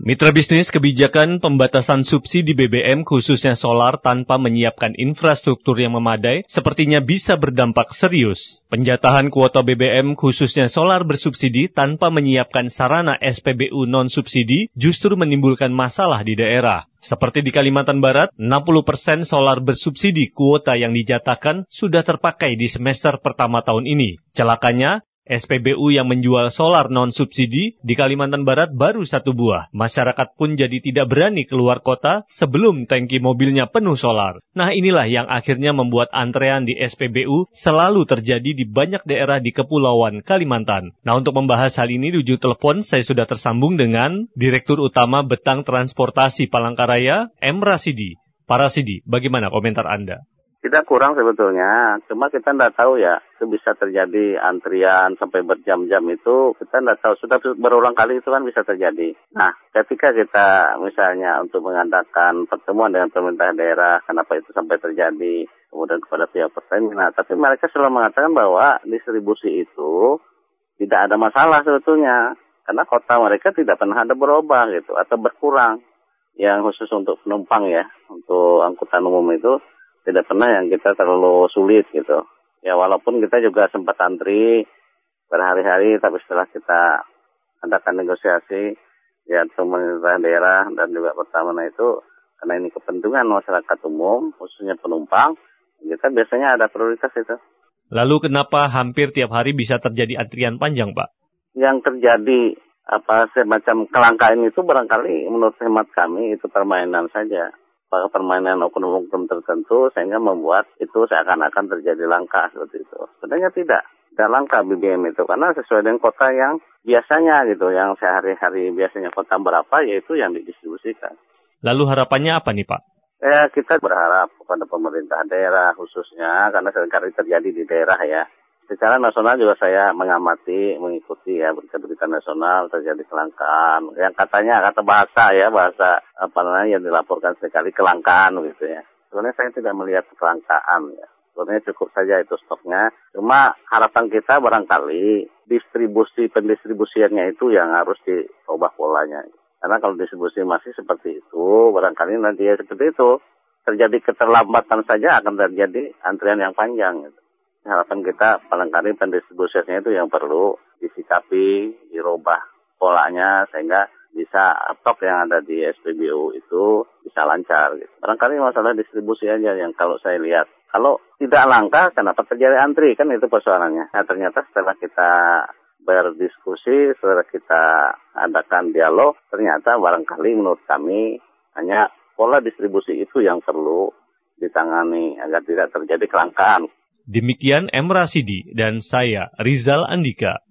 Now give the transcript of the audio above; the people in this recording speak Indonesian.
Mitra bisnis kebijakan pembatasan subsidi BBM khususnya solar tanpa menyiapkan infrastruktur yang memadai sepertinya bisa berdampak serius. Penjatahan kuota BBM khususnya solar bersubsidi tanpa menyiapkan sarana SPBU non-subsidi justru menimbulkan masalah di daerah. Seperti di Kalimantan Barat, 60% solar bersubsidi kuota yang dijatakan sudah terpakai di semester pertama tahun ini. Celakanya, SPBU yang menjual solar non-subsidi di Kalimantan Barat baru satu buah. Masyarakat pun jadi tidak berani keluar kota sebelum tangki mobilnya penuh solar. Nah inilah yang akhirnya membuat antrean di SPBU selalu terjadi di banyak daerah di Kepulauan Kalimantan. Nah untuk membahas hal ini di ujung telepon saya sudah tersambung dengan Direktur Utama Betang Transportasi Palangkaraya, M. Rasidi. Para Sidi, bagaimana komentar Anda? Kita kurang sebetulnya, cuma kita tidak tahu ya, itu bisa terjadi antrian sampai berjam-jam itu, kita tidak tahu. Sudah berulang kali itu kan bisa terjadi. Nah, ketika kita misalnya untuk mengadakan pertemuan dengan pemerintah daerah, kenapa itu sampai terjadi, kemudian kepada pihak Pertamina, tapi mereka selalu mengatakan bahwa distribusi itu tidak ada masalah sebetulnya. Karena kota mereka tidak pernah ada berubah gitu, atau berkurang. Yang khusus untuk penumpang ya, untuk angkutan umum itu, tidak pernah yang kita terlalu sulit gitu. Ya walaupun kita juga sempat antri berhari-hari, tapi setelah kita adakan negosiasi ya pemerintah daerah dan juga Pertamina itu karena ini kepentingan masyarakat umum, khususnya penumpang, kita biasanya ada prioritas itu. Lalu kenapa hampir tiap hari bisa terjadi antrian panjang, Pak? Yang terjadi apa semacam kelangkaan itu barangkali menurut hemat kami itu permainan saja permainan oknum-oknum tertentu sehingga membuat itu seakan-akan terjadi langka seperti itu. Sebenarnya tidak. Tidak langka BBM itu karena sesuai dengan kota yang biasanya gitu, yang sehari-hari biasanya kota berapa yaitu yang didistribusikan. Lalu harapannya apa nih Pak? Ya, kita berharap kepada pemerintah daerah khususnya karena sering kali terjadi di daerah ya secara nasional juga saya mengamati, mengikuti ya berita-berita nasional terjadi kelangkaan. Yang katanya kata bahasa ya bahasa apa namanya yang dilaporkan sekali kelangkaan gitu ya. Sebenarnya saya tidak melihat kelangkaan ya. Sebenarnya cukup saja itu stoknya. Cuma harapan kita barangkali distribusi pendistribusiannya itu yang harus diubah polanya. Karena kalau distribusi masih seperti itu, barangkali nanti ya seperti itu terjadi keterlambatan saja akan terjadi antrian yang panjang. Gitu harapan kita barangkali pendistribusinya itu yang perlu disikapi, dirubah polanya sehingga bisa stok yang ada di SPBU itu bisa lancar. Gitu. Barangkali masalah distribusi aja yang kalau saya lihat. Kalau tidak langka, kenapa terjadi antri? Kan itu persoalannya. Nah, ternyata setelah kita berdiskusi, setelah kita adakan dialog, ternyata barangkali menurut kami hanya pola distribusi itu yang perlu ditangani agar tidak terjadi kelangkaan. Demikian M. Rasidi dan saya, Rizal Andika.